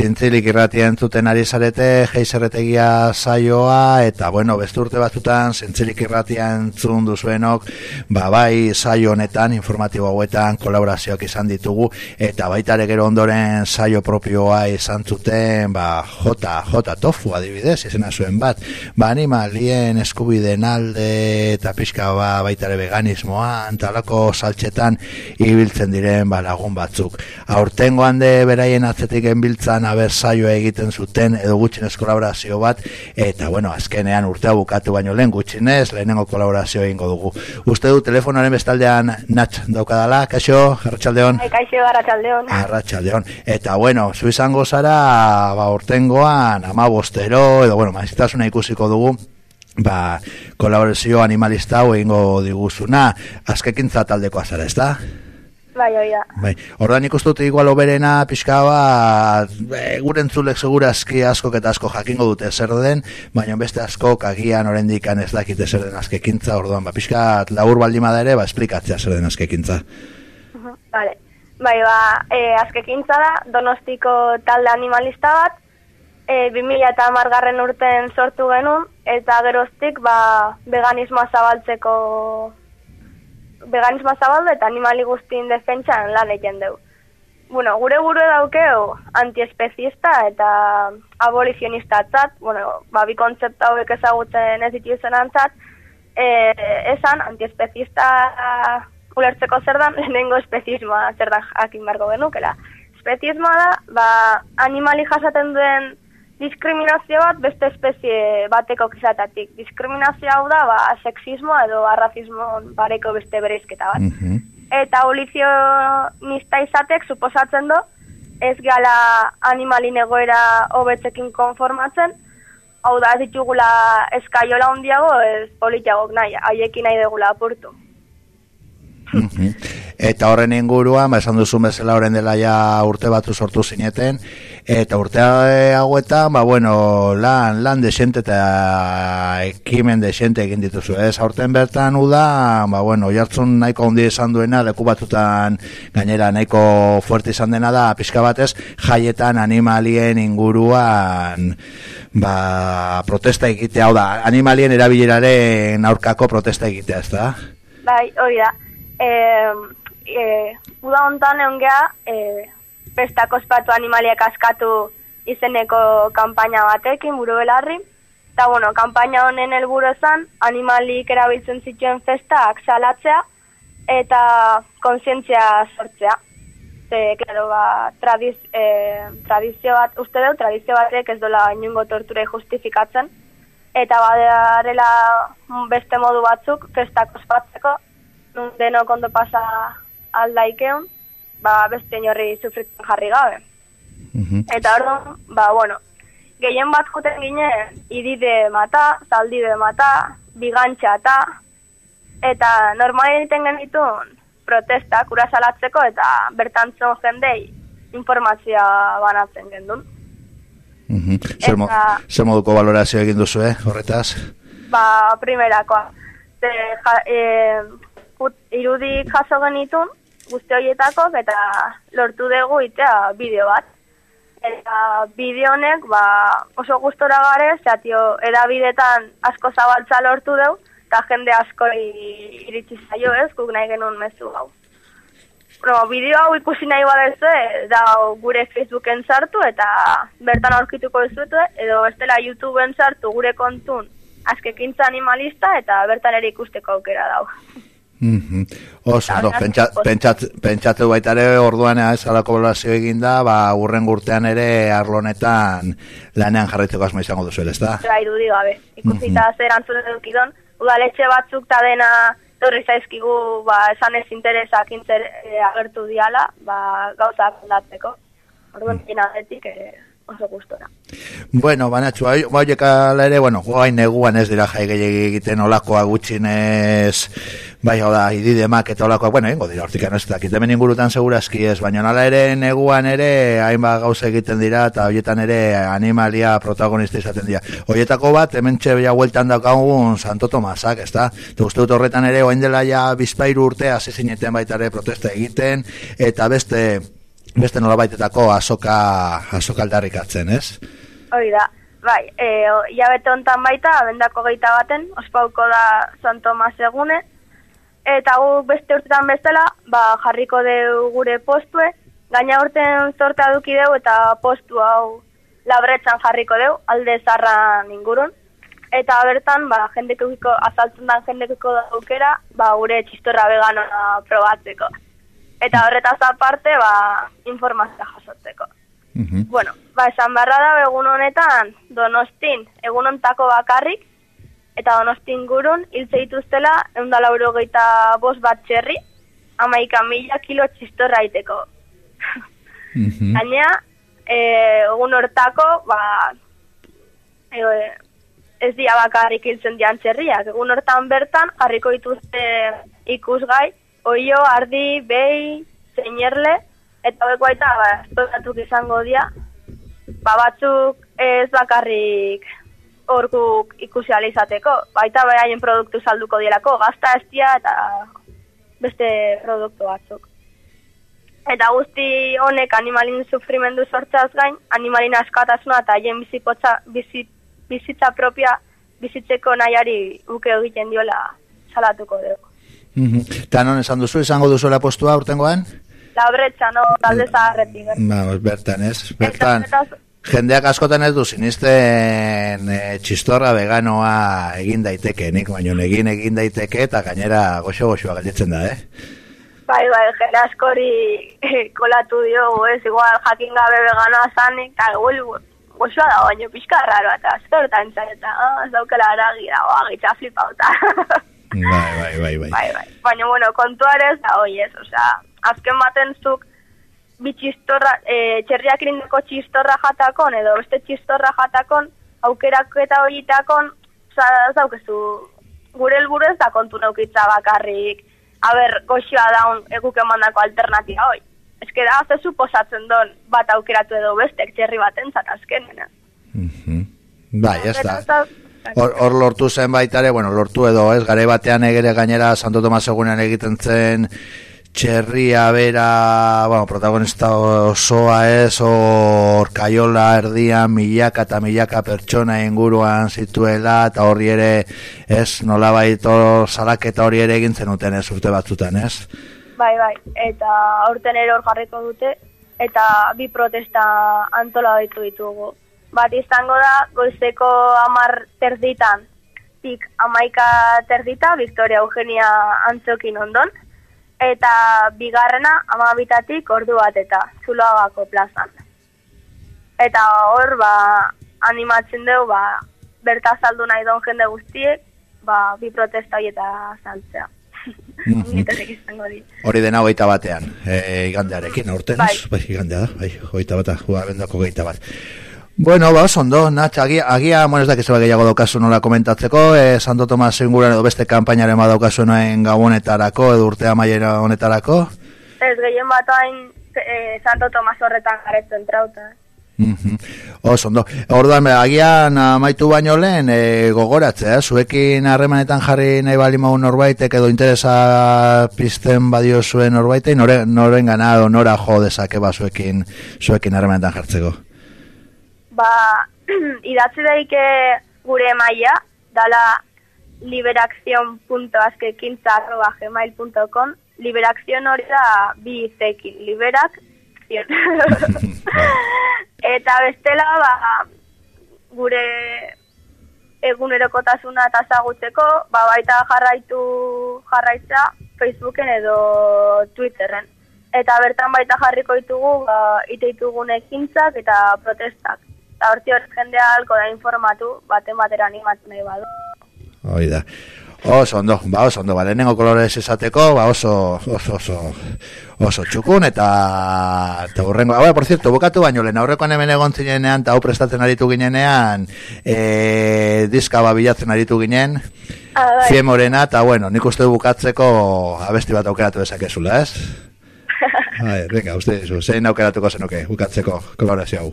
zintzilik irratia entzuten ari zarete, geizerretegia saioa, eta bueno, besturte batzutan, zintzilik irratia entzun duzuenok, ba, bai saio honetan, informatibo hauetan, kolaborazioak izan ditugu, eta baita ere gero ondoren saio propioa izan zuten, ba, jota, jota tofu adibidez, izena zuen bat, ba, animalien eskubiden alde, eta pixka ba, baita ere veganismoan, talako saltxetan, ibiltzen diren, ba, lagun batzuk. Aurtengoan de beraien atzetik enbiltzan aber saioa egiten zuten edo gutxinez kolaborazio bat eta bueno, azkenean urtea bukatu baino lehen gutxinez, lehenengo kolaborazio egingo dugu. Uste du telefonaren bestaldean natx daukadala, kaixo, arratsaldeon. Bai, kaixo, arratsaldeon. Arratsaldeon. Eta bueno, zu izango zara, ba, urtengoan, ama bostero, edo bueno, maiztasuna ikusiko dugu, ba, kolaborazio animalista hau egingo diguzuna, azkekintza taldekoa zara, ez da? Bai, oi da. Bai, ordan ikustu igual oberena pixka bat, e, gure entzulek segurazki asko eta asko jakingo dute zer den, baina beste asko agian oraindik ez dakite zer den askekintza, orduan, ba, pixka labur baldima da ere, ba, esplikatzea zer den askekintza. Vale. Bai, ba, e, askekintza da, donostiko talde animalista bat, e, 2000 eta urten sortu genuen, eta geroztik, ba, veganismoa zabaltzeko veganismoa zabaldu eta animali guztien defentsan lan egin dugu. Bueno, gure gure daukeo antiespezista eta abolizionista atzat, bueno, ba, bi kontzeptu hauek ezagutzen ez ditu zen antzat, e, esan antiespezista ulertzeko zer dan, lehenengo espezismoa zer da jakin barko genukela. Espezismoa da, ba, animali jasaten duen diskriminazio bat beste espezie bateko kizatatik. Diskriminazio hau da, ba, sexismo edo arrazismo bareko beste bereizketa bat. Mhm. Eta olizio nista izatek suposatzen do, ez gala animalin egoera hobetzekin konformatzen, hau da, ez ditugula eskaiola hondiago, ez politiagok nahi, haiekin nahi degula apurtu. Mhm. Eta horren inguruan, ba, esan duzu bezala horren dela ja urte batu sortu zineten, eta urte hauetan, ba, bueno, lan, lan desente eta ekimen desente egin dituzu, ez? Aurten bertan uda, ba, bueno, jartzun nahiko ondi esan duena, leku batutan gainera nahiko fuerte izan dena da, pixka batez, jaietan animalien inguruan, ba, protesta egitea, hau da, animalien erabileraren aurkako protesta egitea, ez da? Bai, hori da. Eh, e, uda hontan egon geha, e, pestako espatu animaliak askatu izeneko kanpaina batekin, buru belarri. Eta, bueno, kanpaina honen helburu esan, animalik erabiltzen zituen festak salatzea eta konsientzia sortzea. Ze, klaro, ba, tradiz, e, tradizio bat, uste dut, tradizio batek ez dola inungo torture justifikatzen. Eta badarela beste modu batzuk, festak ospatzeko, denok ondo pasa aldaikeun, ba, beste inorri sufritzen jarri gabe. Mhm. Eta orduan, ba, bueno, gehien bat juten ginen, idide mata, zaldide mata, bigantxa eta, eta normal egiten genitun protesta kura salatzeko eta bertantzon jendei informazioa banatzen gendun. Mhm. Zer, mo, zer moduko valorazio egin duzu, eh, horretaz? Ba, primerakoa. Ze, ja, e, ut, irudik jaso genitun, guzti horietako, eta lortu dugu itea bideo bat. Eta bideo honek, ba, oso gustora gare, zatio, edabidetan asko zabaltza lortu dugu, eta jende asko iritsi zaio ez, guk nahi genuen mezu hau. Bueno, bideo hau ikusi nahi badezue, da gure Facebooken sartu eta bertan aurkituko duzute, edo bestela YouTubeen sartu gure kontun askekintza animalista eta bertan ere ikusteko aukera Mhm. Oso, no, pentsat, pentsat, pentsatu baita ere orduan ez alako ebaluazio egin da, ba, urren urtean ere arlonetan lanean jarraitzeko asmo izango duzu, ez da? Bai, dudi gabe. Ikusita zer antzun edukidon, udaletxe batzuk ta dena torri zaizkigu, ba, esan ez interesak intzer, e, agertu diala, ba, gauzak aldatzeko. Orduan, mm. aldetik, e, oso gustora. Bueno, banatxu, bai, ala ere, bueno, guain neguan ez dira jai gehiagi egiten olakoa gutxinez, bai, hau da, ididemak eta olakoak, bueno, ingo dira, hortik ez dakit, hemen ingurutan segurazki ez, baina nala ere neguan ere, hainbat gauza egiten dira, eta horietan ere animalia protagonista izaten dira. Horietako bat, hemen txebia hueltan daukagun Santo Tomasak, ez da? Eta uste dut horretan ere, oain dela ja bizpairu urte, hasi zineten baita ere protesta egiten, eta beste, beste nola baitetako azoka, azoka aldarrikatzen, ez? Hori da, bai, e, jabete hontan baita, abendako geita baten, ospauko da San Tomas egune, eta gu beste urtetan bestela, ba, jarriko deu gure postue, gaina urten zortea duki deu eta postu hau labretzan jarriko deu, alde zarran ingurun, eta bertan, ba, jendekiko, azaltzen da jendekiko daukera, ba, gure txistorra veganoa probatzeko. Eta horretaz aparte, ba, informazioa jasotzeko. Mhm. Bueno, ba, esan barra da egun honetan donostin, egun hontako bakarrik, eta donostin gurun, hiltze dituztela, eundala eurogeita bos bat txerri, amaika mila kilo txistorra iteko. Mhm. Gainea, e, egun hortako, ba, e, ez dia bakarrik hiltzen dian txerriak. Egun hortan bertan, jarriko dituzte ikusgai, oio, ardi, behi, zeinerle, eta hauek baita, ba, izango dia, ba, batzuk ez bakarrik hor guk ikusi ahal izateko, baita beraien produktu salduko dielako, gazta estia eta beste produktu batzuk. Eta guzti honek animalin sufrimendu sortzaz gain, animalin askatasuna eta haien bizipotza, bizi, bizitza propia bizitzeko nahiari uke egiten diola salatuko dugu. Mhm. Eta non esan duzu, izango duzuela postua urtengoan? La bretxa, no, talde zaharretik. gertu. Ba, bertan, ez? Bertan, eta- jendeak askotan ez du sinisten e, txistorra veganoa egin daiteke, nik baino egin egin daiteke eta gainera goxo-goxoa galdetzen da, eh? Bai, bai, jende askori kolatu diogu, ez, igual jakin gabe veganoa zanik, eta igual gozoa da, baina pixka raro, eta txan, eta ah, ez daukela aragi dago, agitza flipauta. Bai, bai, bai, bai. bai, bai. Baina, bueno, kontuarez da, oi ez, osea, azken baten zuk, bi txistorra, e, txerriak irindeko txistorra jatakon, edo beste txistorra jatakon, aukerak eta horitakon, ez daukezu, gure helburu ez da kontu neukitza bakarrik, haber, goxioa daun eguk emandako alternatia hoi. Ez que da, ze suposatzen don, bat aukeratu edo bestek txerri batentzat azkenena. Mhm. Bai, ez da. Hor, hor lortu zen baita ere, bueno, lortu edo, ez, gare batean egere gainera Santo Tomas egunean egiten zen txerria bera, bueno, protagonista osoa ez, hor kaiola erdian milaka eta milaka pertsona inguruan zituela, eta horri ere, ez, nola baito salaketa hori ere egin zenuten ez urte batzutan, ez? Bai, bai, eta aurten ere hor jarriko dute, eta bi protesta antola ditu ditugu. Bat izango da, goizeko amar terditan, tik amaika terdita, Victoria Eugenia Antzokin ondon, eta bigarrena amabitatik ordu bat eta zuloagako plazan. Eta hor, ba, animatzen dugu, ba, berta saldu nahi don jende guztiek, ba, bi protesta horieta saltzea. Mhm. Hori dena hogeita batean, e, igandearekin, aurten, Bai. bai, igandea da, bai, hogeita bata, jua bendako hogeita bat. Bueno, ba, oso ondo, Natx, agia, agia, bueno, ez dakiz eba gehiago daukazu nola komentatzeko, e, Santo Tomas inguruan edo beste kanpainaren badaukazu noen gabonetarako, edo urtea maiera honetarako? Ez gehien bat hain e, Santo Tomas horretan garetzen trauta. Mhm. Oso ondo. Orduan, agian amaitu baino lehen e, gogoratzea, eh? zuekin harremanetan jarri nahi bali maun norbaitek edo interesa pizten badio zuen norbaitei, nore, noren gana edo nora jo dezake ba zuekin, zuekin harremanetan jartzeko. Ba, idatzi daike gure maila, dala liberakzion.azkekintza.gmail.com Liberakzion hori da bi izekin, liberak. Eta bestela, ba, gure egunerokotasuna eta zagutzeko, ba, baita jarraitu jarraitza Facebooken edo Twitterren. Eta bertan baita jarriko ditugu, ba, ite ditugun ekintzak eta protestak. Eta horti hor jendea halko da informatu, baten batera animatu nahi badu. Hoi da. Oso ondo, ba oso ondo, ba, lehenengo kolorez esateko, ba oso, oso, oso, oso txukun, eta, eta urrengo, ah, por cierto, bukatu baino, lehen aurrekoan hemen egon zinenean, eta hau prestatzen aritu ginenean, e, diska ba bilatzen aritu ginen, Ah, bai. Morena, eta bueno, nik uste bukatzeko abesti bat aukeratu dezakezula, ez? Bai, venga, uste zein aukeratuko zenuke, bukatzeko kolorazio hau.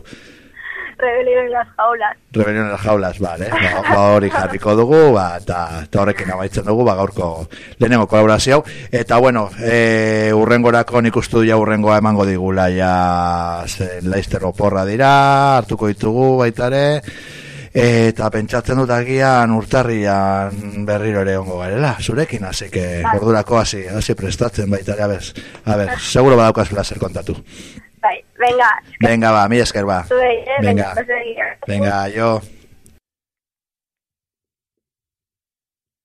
Rebelión en las jaulas. Rebelión en las jaulas, vale. Ba, ba hori jarriko dugu, ba, eta, eta horrekin amaitzen dugu, ba, gaurko lehenengo kolaborazio hau. Eta, bueno, e, urrengorako nik ustu ja urrengoa emango digula, ja, zen laizter oporra dira, hartuko ditugu baitare, eta pentsatzen dut agian urtarrian berriro ere ongo garela, zurekin, hasi que Bai. ordurako hasi, hasi prestatzen baitare, a ber, a ber, seguro badaukaz placer kontatu. Bai, venga, Venga, ba, mi esker ba. zuei, eh? Venga. Venga, Venga, yo.